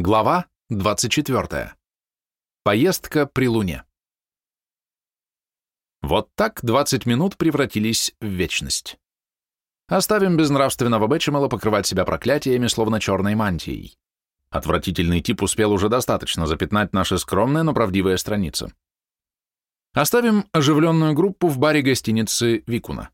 Глава 24. Поездка при Луне. Вот так 20 минут превратились в вечность. Оставим безнравственного Бэтчемела покрывать себя проклятиями, словно черной мантией. Отвратительный тип успел уже достаточно запятнать наши скромные, но правдивые страницы. Оставим оживленную группу в баре гостиницы Викуна.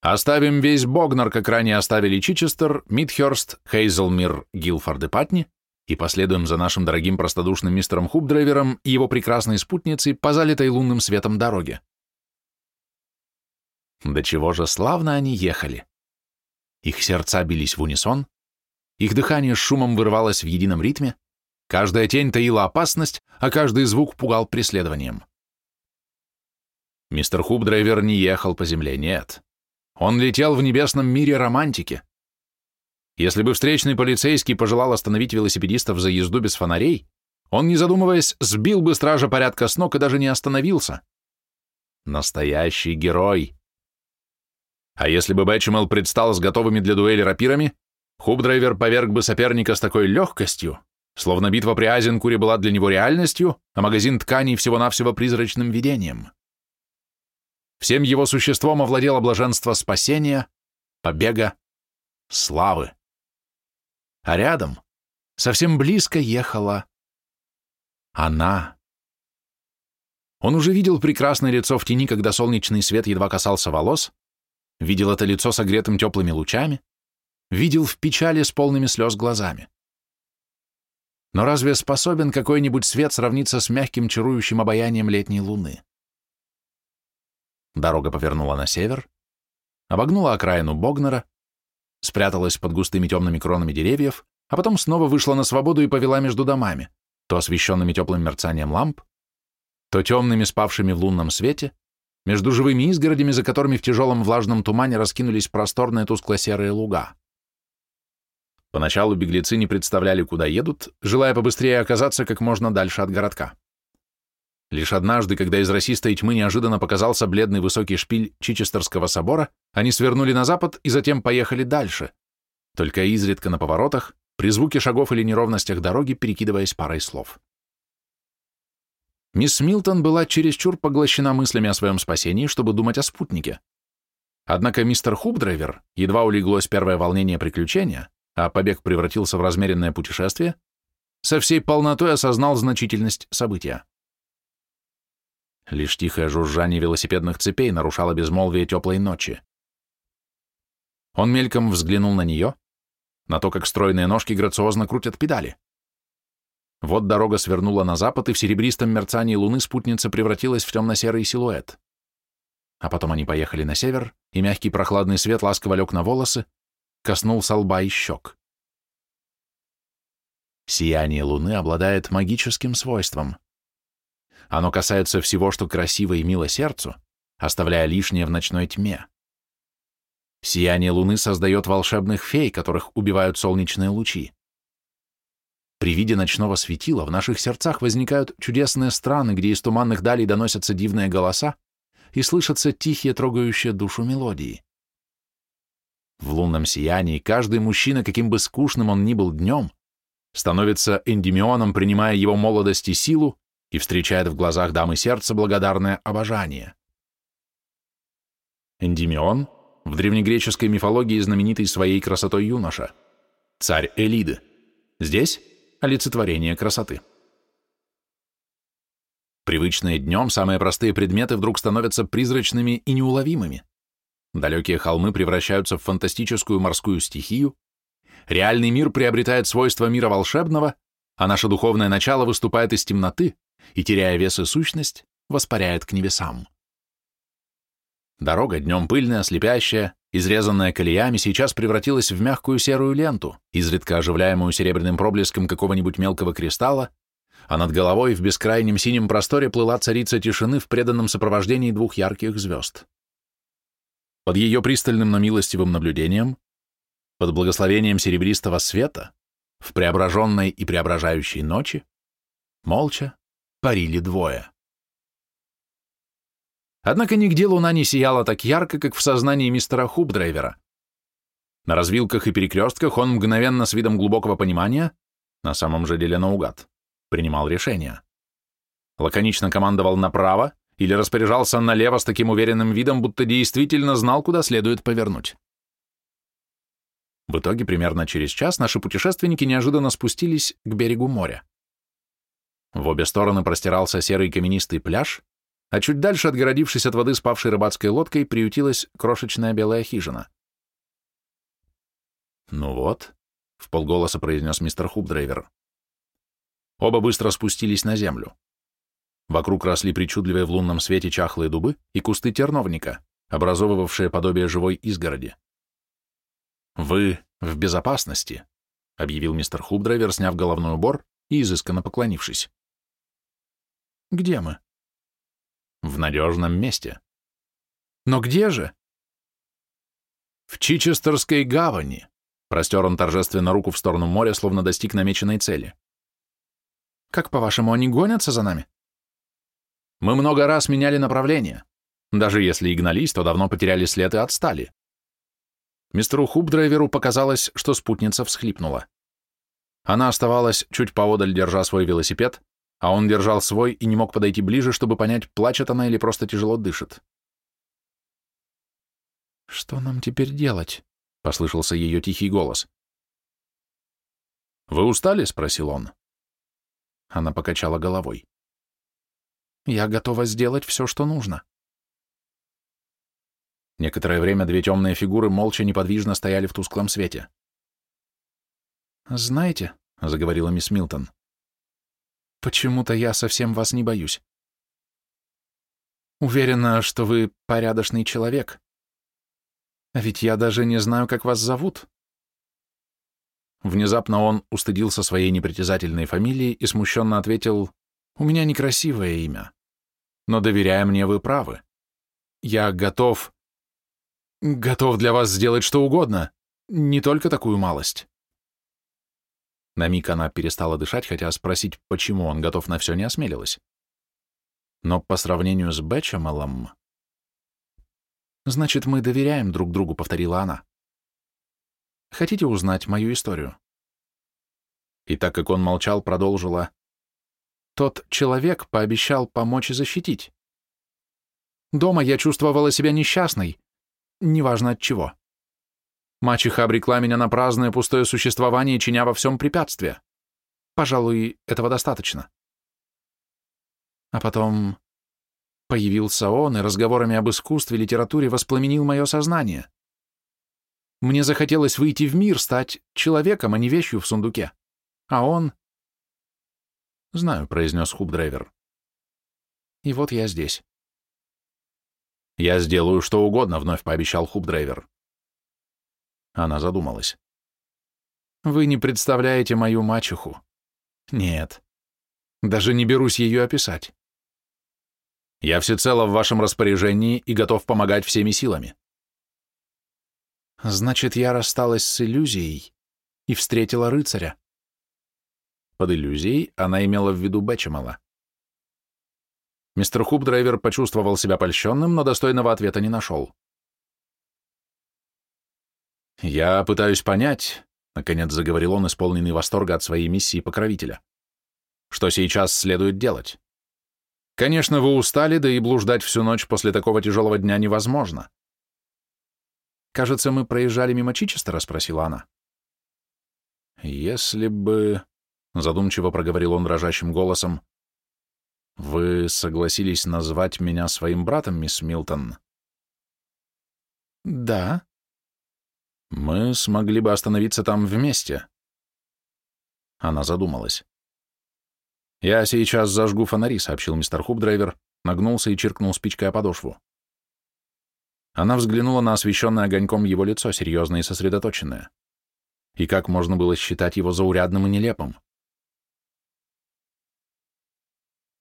Оставим весь Богнар, как ранее оставили Чичестер, Мидхерст, Хейзелмир, Гилфорд и Патни, и последуем за нашим дорогим простодушным мистером Хубдрайвером и его прекрасной спутницей по залитой лунным светом дороге. До чего же славно они ехали. Их сердца бились в унисон, их дыхание с шумом вырывалось в едином ритме, каждая тень таила опасность, а каждый звук пугал преследованием. Мистер Хубдрайвер не ехал по земле, нет. Он летел в небесном мире романтики. Если бы встречный полицейский пожелал остановить велосипедистов за езду без фонарей, он, не задумываясь, сбил бы стража порядка с ног и даже не остановился. Настоящий герой. А если бы Бэтчемел предстал с готовыми для дуэли рапирами, Хубдрайвер поверг бы соперника с такой легкостью, словно битва при Азенкуре была для него реальностью, а магазин тканей всего-навсего призрачным видением. Всем его существом овладело блаженство спасения, побега, славы а рядом, совсем близко ехала она. Он уже видел прекрасное лицо в тени, когда солнечный свет едва касался волос, видел это лицо согретым теплыми лучами, видел в печали с полными слез глазами. Но разве способен какой-нибудь свет сравниться с мягким чарующим обаянием летней луны? Дорога повернула на север, обогнула окраину Богнера, спряталась под густыми темными кронами деревьев, а потом снова вышла на свободу и повела между домами, то освещенными теплым мерцанием ламп, то темными спавшими в лунном свете, между живыми изгородями, за которыми в тяжелом влажном тумане раскинулись просторные тускло-серые луга. Поначалу беглецы не представляли, куда едут, желая побыстрее оказаться как можно дальше от городка. Лишь однажды, когда из расистой тьмы неожиданно показался бледный высокий шпиль Чичестерского собора, они свернули на запад и затем поехали дальше, только изредка на поворотах, при звуке шагов или неровностях дороги, перекидываясь парой слов. Мисс Милтон была чересчур поглощена мыслями о своем спасении, чтобы думать о спутнике. Однако мистер Хубдрайвер, едва улеглось первое волнение приключения, а побег превратился в размеренное путешествие, со всей полнотой осознал значительность события. Лишь тихое жужжание велосипедных цепей нарушало безмолвие теплой ночи. Он мельком взглянул на нее, на то, как стройные ножки грациозно крутят педали. Вот дорога свернула на запад, и в серебристом мерцании луны спутница превратилась в темно-серый силуэт. А потом они поехали на север, и мягкий прохладный свет ласково лег на волосы, коснулся лба и щек. Сияние луны обладает магическим свойством. Оно касается всего, что красиво и мило сердцу, оставляя лишнее в ночной тьме. Сияние луны создает волшебных фей, которых убивают солнечные лучи. При виде ночного светила в наших сердцах возникают чудесные страны, где из туманных далей доносятся дивные голоса и слышатся тихие, трогающие душу мелодии. В лунном сиянии каждый мужчина, каким бы скучным он ни был днем, становится эндимионом, принимая его молодость и силу, и встречает в глазах дамы сердца благодарное обожание. Эндимион — в древнегреческой мифологии знаменитый своей красотой юноша, царь Элиды. Здесь — олицетворение красоты. Привычные днем самые простые предметы вдруг становятся призрачными и неуловимыми. Далекие холмы превращаются в фантастическую морскую стихию, реальный мир приобретает свойства мира волшебного, а наше духовное начало выступает из темноты, и, теряя вес и сущность, воспаряет к небесам. Дорога, днем пыльная, слепящая, изрезанная колеями, сейчас превратилась в мягкую серую ленту, изредка оживляемую серебряным проблеском какого-нибудь мелкого кристалла, а над головой в бескрайнем синем просторе плыла царица тишины в преданном сопровождении двух ярких звезд. Под ее пристальным, но милостивым наблюдением, под благословением серебристого света, в преображенной и преображающей ночи, молча, парили двое. Однако нигде луна не сияла так ярко, как в сознании мистера Хубдрайвера. На развилках и перекрестках он мгновенно с видом глубокого понимания На самом же деле наугад. Принимал решения. Лаконично командовал направо или распоряжался налево с таким уверенным видом, будто действительно знал, куда следует повернуть. В итоге, примерно через час, наши путешественники неожиданно спустились к берегу моря. В обе стороны простирался серый каменистый пляж, а чуть дальше, отгородившись от воды спавшей рыбацкой лодкой, приютилась крошечная белая хижина. «Ну вот», — в полголоса произнес мистер Хубдрайвер. Оба быстро спустились на землю. Вокруг росли причудливые в лунном свете чахлые дубы и кусты терновника, образовывавшие подобие живой изгороди. «Вы в безопасности», — объявил мистер Хубдрайвер, сняв головной убор и изысканно поклонившись. «Где мы?» «В надежном месте». «Но где же?» «В Чичестерской гавани», — простер он торжественно руку в сторону моря, словно достиг намеченной цели. «Как, по-вашему, они гонятся за нами?» Мы много раз меняли направление. Даже если и гнались, то давно потеряли след и отстали. Мистеру Хубдрайверу показалось, что спутница всхлипнула. Она оставалась чуть поодаль, держа свой велосипед, а он держал свой и не мог подойти ближе, чтобы понять, плачет она или просто тяжело дышит. «Что нам теперь делать?» — послышался ее тихий голос. «Вы устали?» — спросил он. Она покачала головой. Я готова сделать все, что нужно. Некоторое время две темные фигуры молча неподвижно стояли в тусклом свете. «Знаете», — заговорила мисс Милтон, — «почему-то я совсем вас не боюсь. Уверена, что вы порядочный человек. А ведь я даже не знаю, как вас зовут». Внезапно он устыдился своей непритязательной фамилии и смущенно ответил «У меня некрасивое имя но, доверяя мне, вы правы. Я готов... Готов для вас сделать что угодно, не только такую малость. На миг она перестала дышать, хотя спросить, почему он готов на все, не осмелилась. Но по сравнению с Бэчамелом... «Значит, мы доверяем друг другу», — повторила она. «Хотите узнать мою историю?» И так как он молчал, продолжила. Тот человек пообещал помочь и защитить. Дома я чувствовала себя несчастной, неважно от чего. Мачеха обрекла меня на праздное пустое существование, чиня во всем препятствия. Пожалуй, этого достаточно. А потом появился он и разговорами об искусстве, литературе воспламенил мое сознание. Мне захотелось выйти в мир, стать человеком, а не вещью в сундуке. А он «Знаю», — произнес Хубдрайвер. «И вот я здесь». «Я сделаю что угодно», — вновь пообещал Хубдрайвер. Она задумалась. «Вы не представляете мою мачеху». «Нет. Даже не берусь ее описать». «Я всецело в вашем распоряжении и готов помогать всеми силами». «Значит, я рассталась с иллюзией и встретила рыцаря». Под иллюзией она имела в виду Бэчемела. Мистер Хубдрайвер почувствовал себя польщенным, но достойного ответа не нашел. «Я пытаюсь понять», — наконец заговорил он, исполненный восторга от своей миссии покровителя, «что сейчас следует делать. Конечно, вы устали, да и блуждать всю ночь после такого тяжелого дня невозможно». «Кажется, мы проезжали мимо Чичестера?» — спросила она. «Если бы...» задумчиво проговорил он дрожащим голосом. Вы согласились назвать меня своим братом, мисс Милтон? Да. Мы смогли бы остановиться там вместе. Она задумалась. «Я сейчас зажгу фонари», — сообщил мистер Хубдрайвер, нагнулся и чиркнул спичкой о подошву. Она взглянула на освещенное огоньком его лицо, серьезное и сосредоточенное. И как можно было считать его заурядным и нелепым?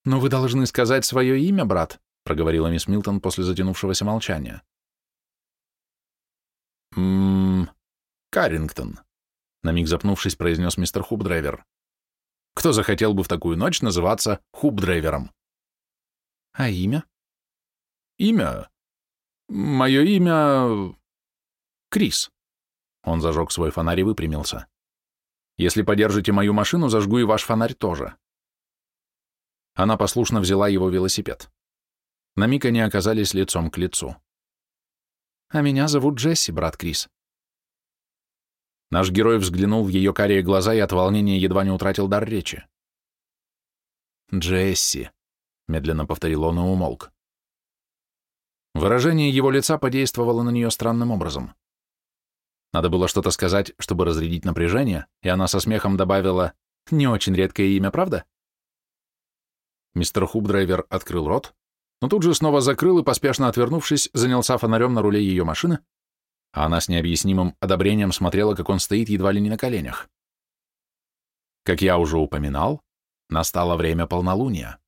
«Но вы должны сказать свое имя, брат», — проговорила мисс Милтон после затянувшегося молчания. «Ммм... Каррингтон», — на миг запнувшись, произнес мистер Хубдрайвер. «Кто захотел бы в такую ночь называться Хубдрайвером?» «А имя?» «Имя? Мое имя... Крис». Он зажег свой фонарь и выпрямился. Если подержите мою машину, зажгу и ваш фонарь тоже. Она послушно взяла его велосипед. На миг они оказались лицом к лицу. «А меня зовут Джесси, брат Крис». Наш герой взглянул в ее карие глаза и от волнения едва не утратил дар речи. «Джесси», — медленно повторил он и умолк. Выражение его лица подействовало на нее странным образом. Надо было что-то сказать, чтобы разрядить напряжение, и она со смехом добавила «Не очень редкое имя, правда?» Мистер Хубдрайвер открыл рот, но тут же снова закрыл и, поспешно отвернувшись, занялся фонарем на руле ее машины, а она с необъяснимым одобрением смотрела, как он стоит едва ли не на коленях. Как я уже упоминал, настало время полнолуния.